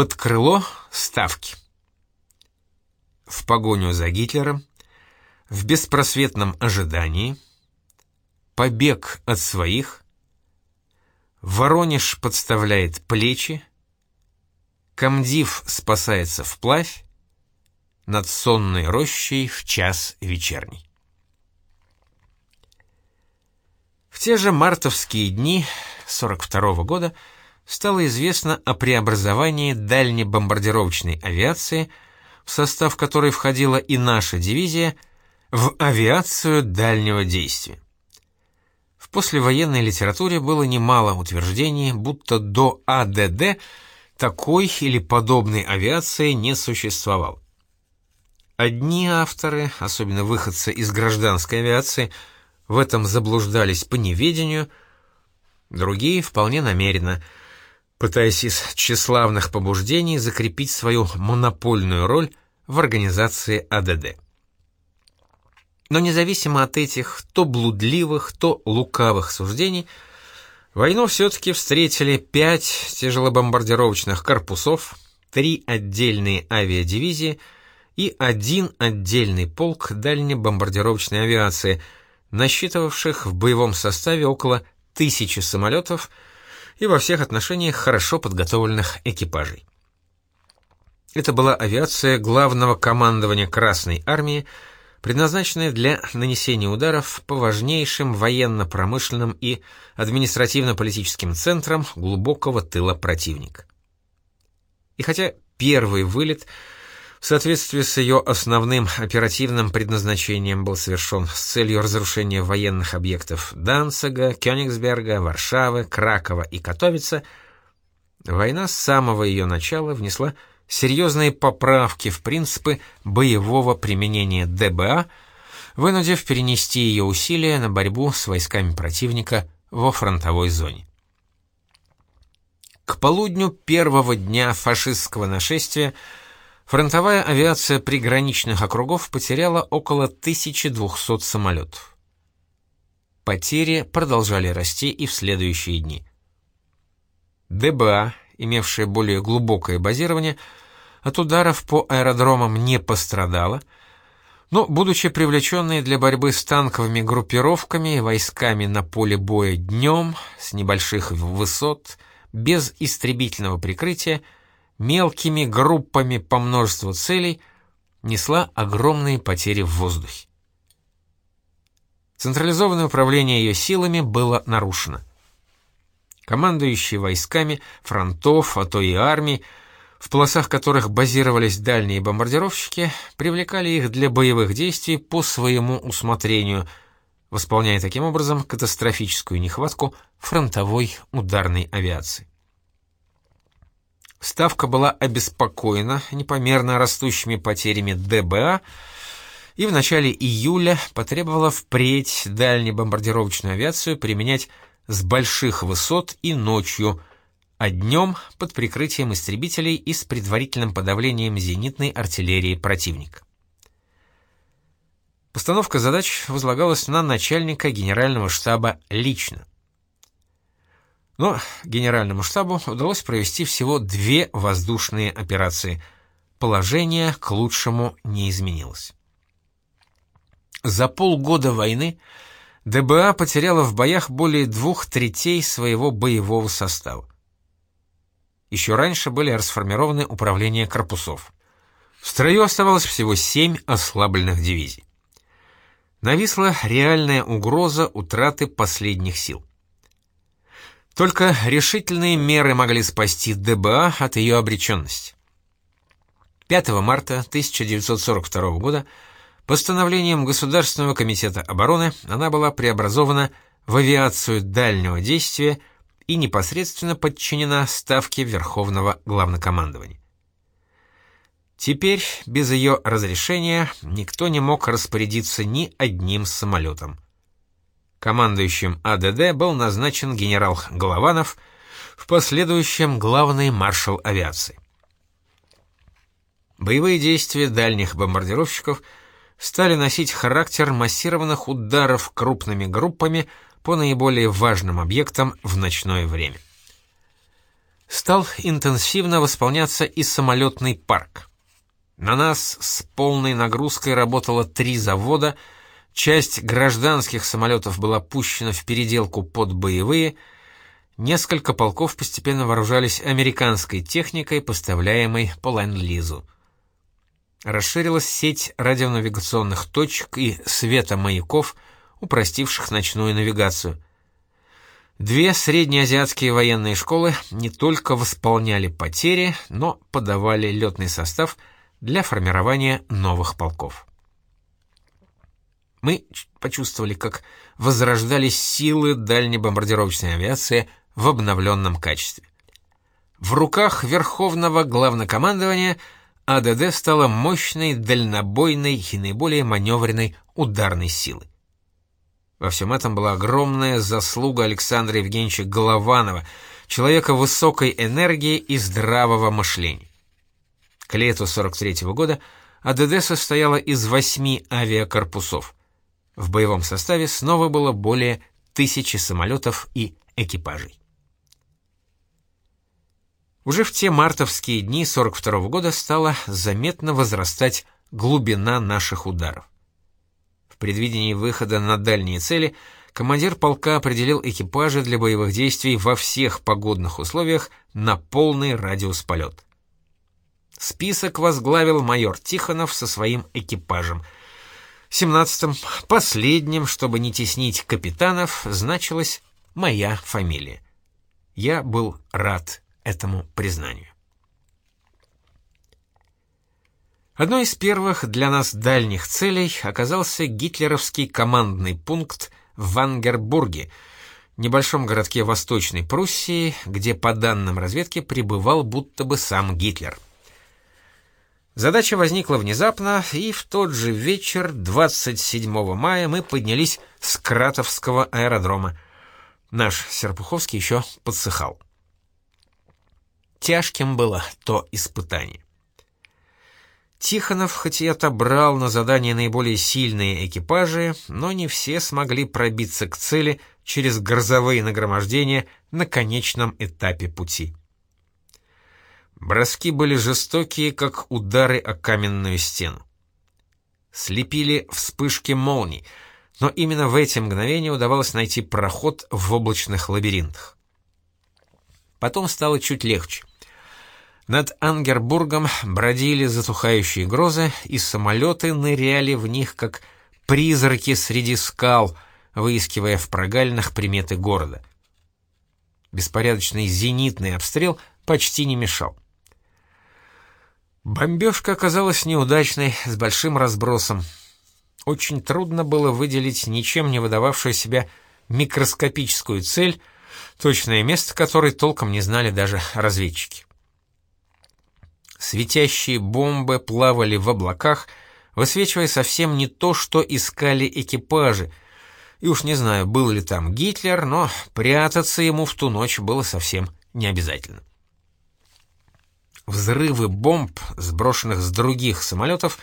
Под крыло ставки. В погоню за Гитлером, в беспросветном ожидании, побег от своих, Воронеж подставляет плечи, Комдив спасается вплавь, над сонной рощей в час вечерний. В те же мартовские дни 42 -го года стало известно о преобразовании дальнебомбардировочной авиации, в состав которой входила и наша дивизия, в авиацию дальнего действия. В послевоенной литературе было немало утверждений, будто до АДД такой или подобной авиации не существовало. Одни авторы, особенно выходцы из гражданской авиации, в этом заблуждались по неведению, другие вполне намеренно, пытаясь из тщеславных побуждений закрепить свою монопольную роль в организации АДД. Но независимо от этих то блудливых, то лукавых суждений, войну все-таки встретили пять тяжелобомбардировочных корпусов, три отдельные авиадивизии и один отдельный полк дальнебомбардировочной авиации, насчитывавших в боевом составе около тысячи самолетов и во всех отношениях хорошо подготовленных экипажей. Это была авиация главного командования Красной армии, предназначенная для нанесения ударов по важнейшим военно-промышленным и административно-политическим центрам глубокого тыла противника. И хотя первый вылет в соответствии с ее основным оперативным предназначением был совершен с целью разрушения военных объектов Данцига, Кёнигсберга, Варшавы, Кракова и Катовица, война с самого ее начала внесла серьезные поправки в принципы боевого применения ДБА, вынудив перенести ее усилия на борьбу с войсками противника во фронтовой зоне. К полудню первого дня фашистского нашествия фронтовая авиация приграничных округов потеряла около 1200 самолетов. Потери продолжали расти и в следующие дни. ДБА, имевшая более глубокое базирование, от ударов по аэродромам не пострадала, но, будучи привлеченной для борьбы с танковыми группировками и войсками на поле боя днем, с небольших высот, без истребительного прикрытия, мелкими группами по множеству целей, несла огромные потери в воздухе. Централизованное управление ее силами было нарушено. Командующие войсками фронтов, а то и армий, в полосах которых базировались дальние бомбардировщики, привлекали их для боевых действий по своему усмотрению, восполняя таким образом катастрофическую нехватку фронтовой ударной авиации. Ставка была обеспокоена непомерно растущими потерями ДБА, и в начале июля потребовала впредь дальнебомбардировочную авиацию применять с больших высот и ночью – а днем под прикрытием истребителей и с предварительным подавлением зенитной артиллерии противника. Постановка задач возлагалась на начальника генерального штаба лично. Но генеральному штабу удалось провести всего две воздушные операции. Положение к лучшему не изменилось. За полгода войны ДБА потеряла в боях более двух третей своего боевого состава. Еще раньше были расформированы управления корпусов. В строю оставалось всего семь ослабленных дивизий. Нависла реальная угроза утраты последних сил. Только решительные меры могли спасти ДБА от ее обреченности. 5 марта 1942 года постановлением Государственного комитета обороны она была преобразована в авиацию дальнего действия и непосредственно подчинена ставке Верховного Главнокомандования. Теперь без ее разрешения никто не мог распорядиться ни одним самолетом. Командующим АДД был назначен генерал Голованов, в последующем главный маршал авиации. Боевые действия дальних бомбардировщиков стали носить характер массированных ударов крупными группами по наиболее важным объектам в ночное время. стал интенсивно восполняться и самолетный парк. На нас с полной нагрузкой работало три завода, часть гражданских самолетов была пущена в переделку под боевые, несколько полков постепенно вооружались американской техникой, поставляемой по Ленд-Лизу. Расширилась сеть радионавигационных точек и светомаяков, упростивших ночную навигацию. Две среднеазиатские военные школы не только восполняли потери, но подавали летный состав – для формирования новых полков. Мы почувствовали, как возрождались силы дальнебомбардировочной авиации в обновленном качестве. В руках Верховного Главнокомандования АДД стала мощной, дальнобойной и наиболее маневренной ударной силой. Во всем этом была огромная заслуга Александра Евгеньевича Голованова, человека высокой энергии и здравого мышления. К лету 43 -го года АДД состояла из восьми авиакорпусов. В боевом составе снова было более тысячи самолетов и экипажей. Уже в те мартовские дни 42 -го года стала заметно возрастать глубина наших ударов. В предвидении выхода на дальние цели командир полка определил экипажи для боевых действий во всех погодных условиях на полный радиус полета. Список возглавил майор Тихонов со своим экипажем. Семнадцатым, последним, чтобы не теснить капитанов, значилась моя фамилия. Я был рад этому признанию. Одной из первых для нас дальних целей оказался гитлеровский командный пункт в Вангербурге, небольшом городке Восточной Пруссии, где, по данным разведки, пребывал будто бы сам Гитлер. Задача возникла внезапно, и в тот же вечер, 27 мая, мы поднялись с Кратовского аэродрома. Наш Серпуховский еще подсыхал. Тяжким было то испытание. Тихонов хоть и отобрал на задание наиболее сильные экипажи, но не все смогли пробиться к цели через грозовые нагромождения на конечном этапе пути. Броски были жестокие, как удары о каменную стену. Слепили вспышки молний, но именно в эти мгновения удавалось найти проход в облачных лабиринтах. Потом стало чуть легче. Над Ангербургом бродили затухающие грозы, и самолеты ныряли в них, как призраки среди скал, выискивая в прогалинах приметы города. Беспорядочный зенитный обстрел почти не мешал. Бомбежка оказалась неудачной, с большим разбросом. Очень трудно было выделить ничем не выдававшую себя микроскопическую цель, точное место которой толком не знали даже разведчики. Светящие бомбы плавали в облаках, высвечивая совсем не то, что искали экипажи. И уж не знаю, был ли там Гитлер, но прятаться ему в ту ночь было совсем не обязательно. Взрывы бомб, сброшенных с других самолетов,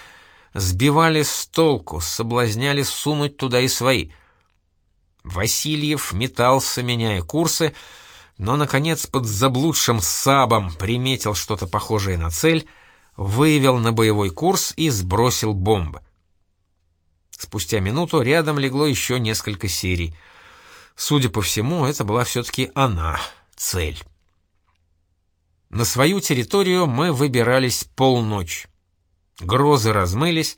сбивали с толку, соблазняли сунуть туда и свои. Васильев метался, меняя курсы, но, наконец, под заблудшим сабом приметил что-то похожее на цель, вывел на боевой курс и сбросил бомбы. Спустя минуту рядом легло еще несколько серий. Судя по всему, это была все-таки она, цель. На свою территорию мы выбирались полночь. Грозы размылись,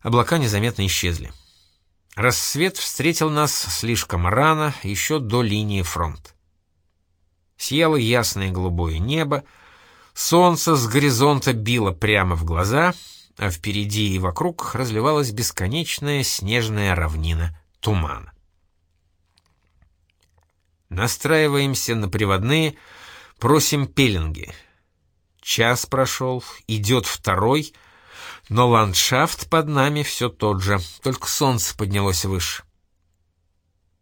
облака незаметно исчезли. Рассвет встретил нас слишком рано, еще до линии фронта. Сияло ясное голубое небо, солнце с горизонта било прямо в глаза, а впереди и вокруг разливалась бесконечная снежная равнина тумана. Настраиваемся на приводные, Просим пеленги. Час прошел, идет второй, но ландшафт под нами все тот же, только солнце поднялось выше.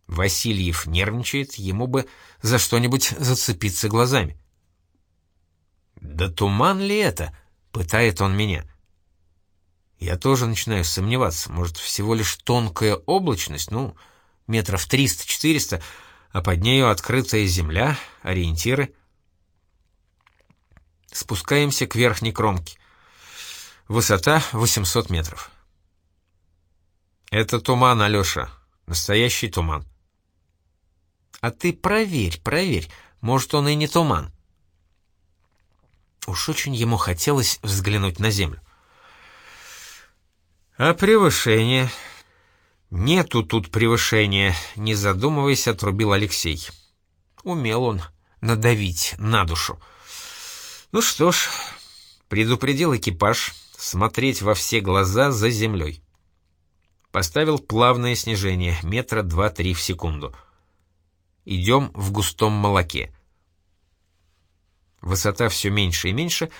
Васильев нервничает, ему бы за что-нибудь зацепиться глазами. «Да туман ли это?» — пытает он меня. Я тоже начинаю сомневаться, может, всего лишь тонкая облачность, ну, метров триста-четыреста, а под нею открытая земля, ориентиры — Спускаемся к верхней кромке. Высота 800 метров. Это туман, Алеша. Настоящий туман. А ты проверь, проверь. Может, он и не туман. Уж очень ему хотелось взглянуть на землю. А превышение? Нету тут превышения, не задумываясь, отрубил Алексей. Умел он надавить на душу. Ну что ж, предупредил экипаж смотреть во все глаза за землей. Поставил плавное снижение, метра два-три в секунду. Идем в густом молоке. Высота все меньше и меньше,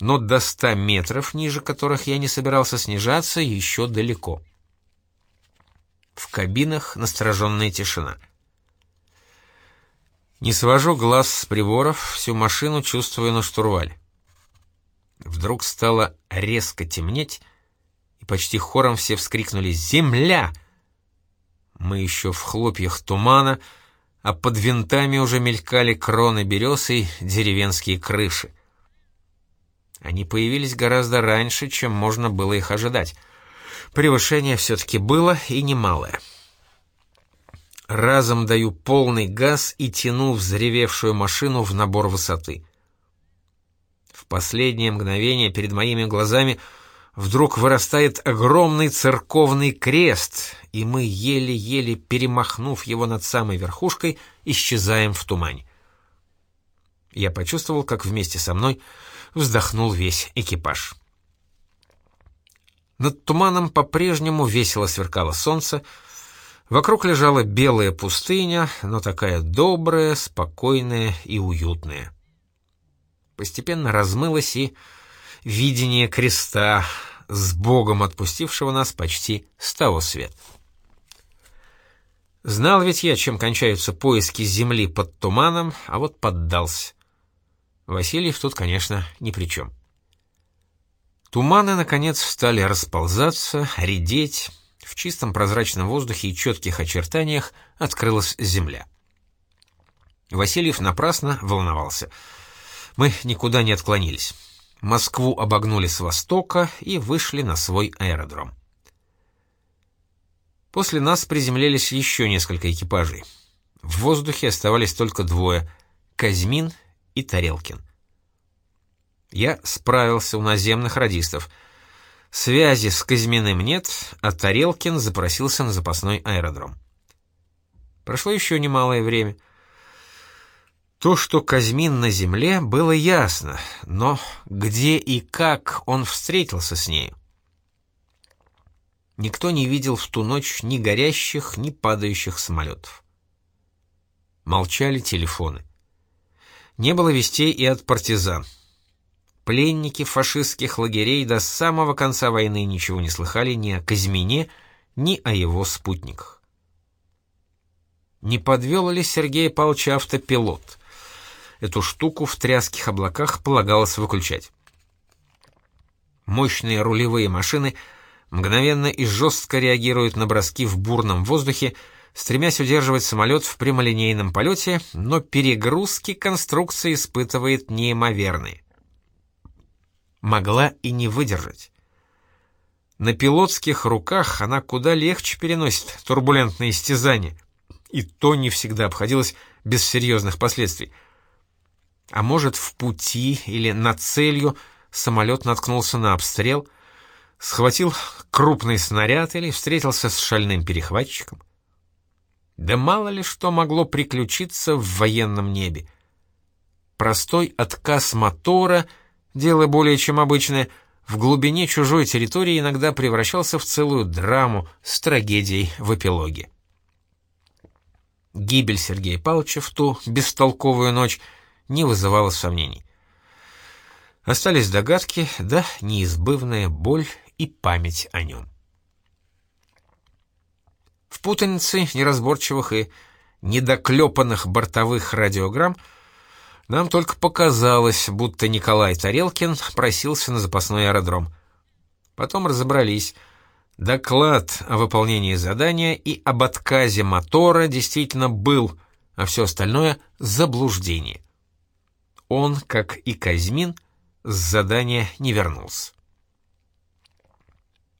но до ста метров, ниже которых я не собирался снижаться, еще далеко. В кабинах настороженная тишина. Не свожу глаз с приборов, всю машину чувствую на штурвале. Вдруг стало резко темнеть, и почти хором все вскрикнули «Земля!». Мы еще в хлопьях тумана, а под винтами уже мелькали кроны берез и деревенские крыши. Они появились гораздо раньше, чем можно было их ожидать. Превышение все-таки было и немалое. Разом даю полный газ и тяну взревевшую машину в набор высоты. В последнее мгновение перед моими глазами вдруг вырастает огромный церковный крест, и мы, еле-еле перемахнув его над самой верхушкой, исчезаем в тумане. Я почувствовал, как вместе со мной вздохнул весь экипаж. Над туманом по-прежнему весело сверкало солнце, Вокруг лежала белая пустыня, но такая добрая, спокойная и уютная. Постепенно размылось и видение креста, с Богом отпустившего нас почти с того света. Знал ведь я, чем кончаются поиски земли под туманом, а вот поддался. Васильев тут, конечно, ни при чем. Туманы, наконец, стали расползаться, редеть, в чистом прозрачном воздухе и четких очертаниях открылась земля. Васильев напрасно волновался. Мы никуда не отклонились. Москву обогнули с востока и вышли на свой аэродром. После нас приземлились еще несколько экипажей. В воздухе оставались только двое — Казьмин и Тарелкин. Я справился у наземных радистов — Связи с Казьминым нет, а Тарелкин запросился на запасной аэродром. Прошло еще немалое время. То, что Казьмин на земле, было ясно, но где и как он встретился с нею? Никто не видел в ту ночь ни горящих, ни падающих самолетов. Молчали телефоны. Не было вестей и от партизан. Пленники фашистских лагерей до самого конца войны ничего не слыхали ни о Казьмине, ни о его спутниках. Не подвел ли Сергей Павлович автопилот? Эту штуку в тряских облаках полагалось выключать. Мощные рулевые машины мгновенно и жестко реагируют на броски в бурном воздухе, стремясь удерживать самолет в прямолинейном полете, но перегрузки конструкция испытывает неимоверные могла и не выдержать. На пилотских руках она куда легче переносит турбулентные истязания, и то не всегда обходилось без серьезных последствий. А может, в пути или над целью самолет наткнулся на обстрел, схватил крупный снаряд или встретился с шальным перехватчиком? Да мало ли что могло приключиться в военном небе. Простой отказ мотора — дело более чем обычное, в глубине чужой территории иногда превращался в целую драму с трагедией в эпилоге. Гибель Сергея Павловича в ту бестолковую ночь не вызывала сомнений. Остались догадки, да неизбывная боль и память о нем. В путанице неразборчивых и недоклепанных бортовых радиограмм нам только показалось, будто Николай Тарелкин просился на запасной аэродром. Потом разобрались. Доклад о выполнении задания и об отказе мотора действительно был, а все остальное — заблуждение. Он, как и Казьмин, с задания не вернулся.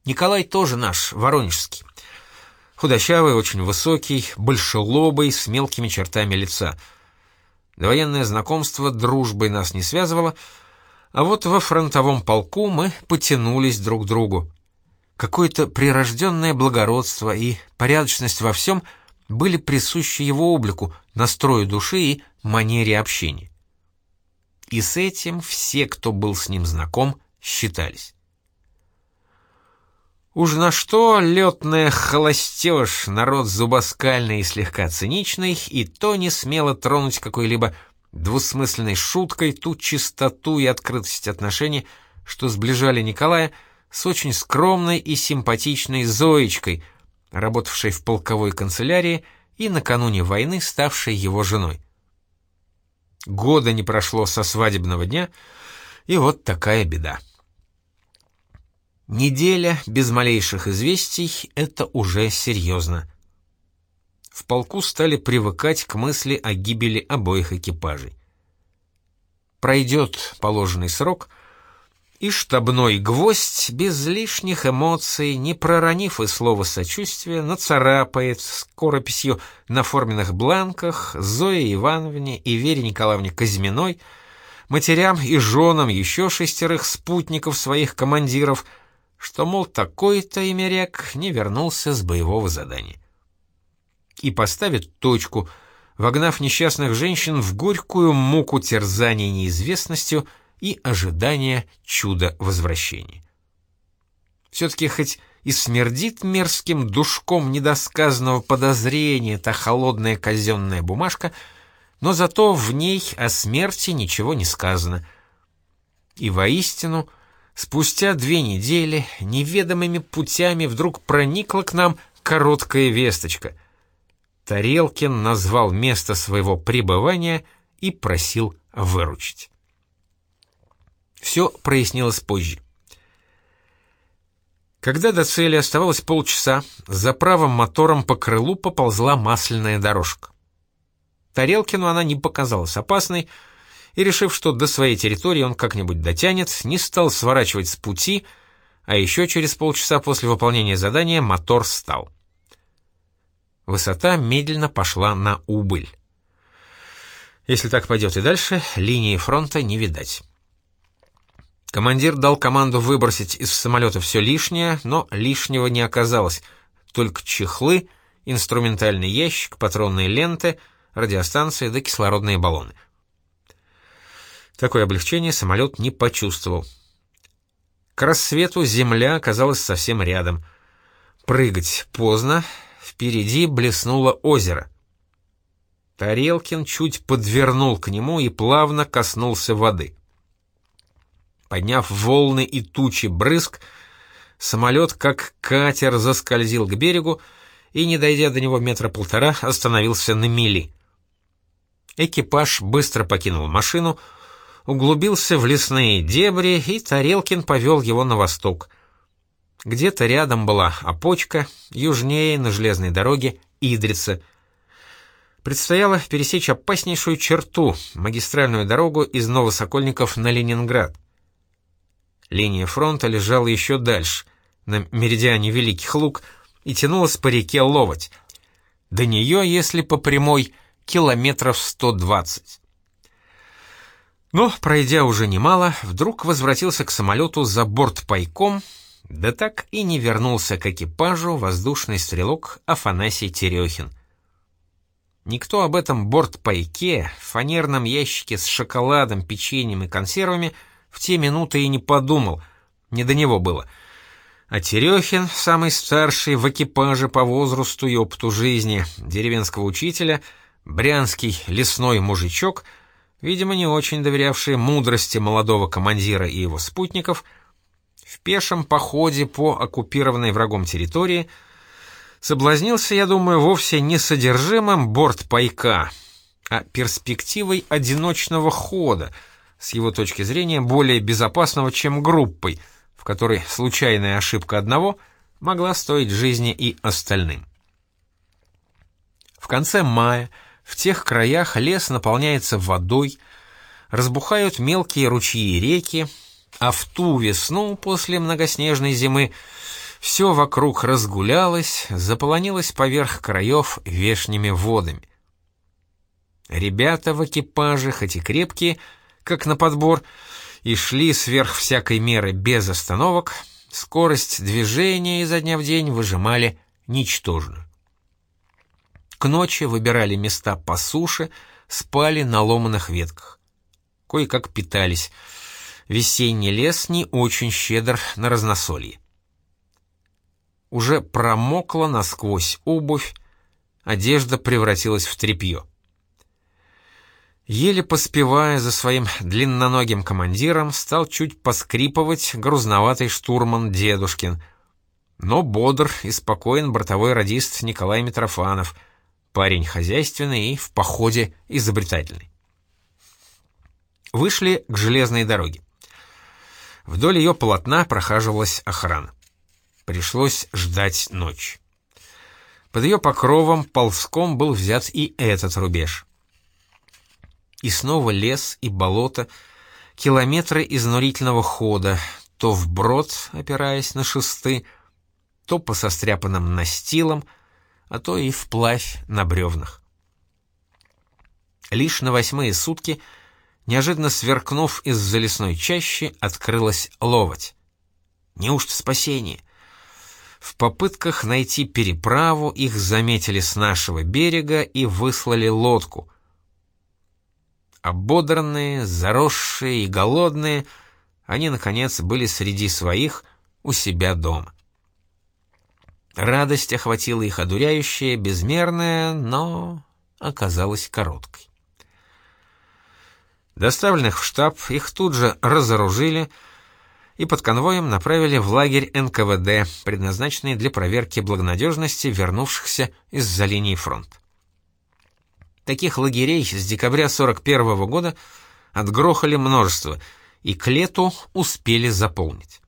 Николай тоже наш, воронежский. Худощавый, очень высокий, большелобый, с мелкими чертами лица. Довоенное знакомство дружбой нас не связывало, а вот во фронтовом полку мы потянулись друг к другу. Какое-то прирожденное благородство и порядочность во всем были присущи его облику, настрою души и манере общения. И с этим все, кто был с ним знаком, считались. Уж на что летная холостеж, народ зубоскальный и слегка циничный, и то не смело тронуть какой-либо двусмысленной шуткой ту чистоту и открытость отношений, что сближали Николая с очень скромной и симпатичной Зоечкой, работавшей в полковой канцелярии и накануне войны ставшей его женой. Года не прошло со свадебного дня, и вот такая беда. Неделя без малейших известий — это уже серьезно. В полку стали привыкать к мысли о гибели обоих экипажей. Пройдет положенный срок, и штабной гвоздь без лишних эмоций, не проронив и слова сочувствия, нацарапает скорописью на форменных бланках Зое Ивановне и Вере Николаевне Казьминой, матерям и женам еще шестерых спутников своих командиров — что, мол, такой-то имерек не вернулся с боевого задания. И поставит точку, вогнав несчастных женщин в горькую муку терзания неизвестностью и ожидания чуда возвращения. Все-таки хоть и смердит мерзким душком недосказанного подозрения та холодная казенная бумажка, но зато в ней о смерти ничего не сказано. И воистину Спустя две недели неведомыми путями вдруг проникла к нам короткая весточка. Тарелкин назвал место своего пребывания и просил выручить. Все прояснилось позже. Когда до цели оставалось полчаса, за правым мотором по крылу поползла масляная дорожка. Тарелкину она не показалась опасной, и, решив, что до своей территории он как-нибудь дотянет, не стал сворачивать с пути, а еще через полчаса после выполнения задания мотор стал. Высота медленно пошла на убыль. Если так пойдет и дальше, линии фронта не видать. Командир дал команду выбросить из самолета все лишнее, но лишнего не оказалось, только чехлы, инструментальный ящик, патронные ленты, радиостанции да кислородные баллоны — Такое облегчение самолет не почувствовал. К рассвету земля оказалась совсем рядом. Прыгать поздно, впереди блеснуло озеро. Тарелкин чуть подвернул к нему и плавно коснулся воды. Подняв волны и тучи брызг, самолет, как катер, заскользил к берегу и, не дойдя до него метра полтора, остановился на мили. Экипаж быстро покинул машину, углубился в лесные дебри, и Тарелкин повел его на восток. Где-то рядом была опочка, южнее, на железной дороге, Идрица. Предстояло пересечь опаснейшую черту, магистральную дорогу из Новосокольников на Ленинград. Линия фронта лежала еще дальше, на меридиане Великих Луг, и тянулась по реке Ловоть. До нее, если по прямой, километров 120. Но, пройдя уже немало, вдруг возвратился к самолету за борт пайком, да так и не вернулся к экипажу воздушный стрелок Афанасий Терехин. Никто об этом бортпайке, фанерном ящике с шоколадом, печеньем и консервами в те минуты и не подумал, не до него было. А Терехин, самый старший в экипаже по возрасту и опыту жизни, деревенского учителя, брянский лесной мужичок — видимо, не очень доверявшие мудрости молодого командира и его спутников, в пешем походе по оккупированной врагом территории соблазнился, я думаю, вовсе не содержимым бортпайка, а перспективой одиночного хода, с его точки зрения более безопасного, чем группой, в которой случайная ошибка одного могла стоить жизни и остальным. В конце мая в тех краях лес наполняется водой, разбухают мелкие ручьи и реки, а в ту весну после многоснежной зимы все вокруг разгулялось, заполонилось поверх краев вешними водами. Ребята в экипаже, хоть и крепкие, как на подбор, и шли сверх всякой меры без остановок, скорость движения изо дня в день выжимали ничтожную. К ночи выбирали места по суше, спали на ломаных ветках. Кое-как питались. Весенний лес не очень щедр на разносолье. Уже промокла насквозь обувь, одежда превратилась в тряпье. Еле поспевая за своим длинноногим командиром, стал чуть поскрипывать грузноватый штурман Дедушкин. Но бодр и спокоен бортовой радист Николай Митрофанов, парень хозяйственный и в походе изобретательный. Вышли к железной дороге. Вдоль ее полотна прохаживалась охрана. Пришлось ждать ночь. Под ее покровом ползком был взят и этот рубеж. И снова лес и болото, километры изнурительного хода, то вброд, опираясь на шесты, то по состряпанным настилам, а то и вплавь на бревнах. Лишь на восьмые сутки, неожиданно сверкнув из-за лесной чащи, открылась ловоть. Неужто спасение? В попытках найти переправу их заметили с нашего берега и выслали лодку — Ободранные, заросшие и голодные, они, наконец, были среди своих у себя дома. Радость охватила их одуряющая, безмерная, но оказалась короткой. Доставленных в штаб их тут же разоружили и под конвоем направили в лагерь НКВД, предназначенный для проверки благонадежности вернувшихся из-за линии фронта. Таких лагерей с декабря 41 -го года отгрохали множество, и к лету успели заполнить.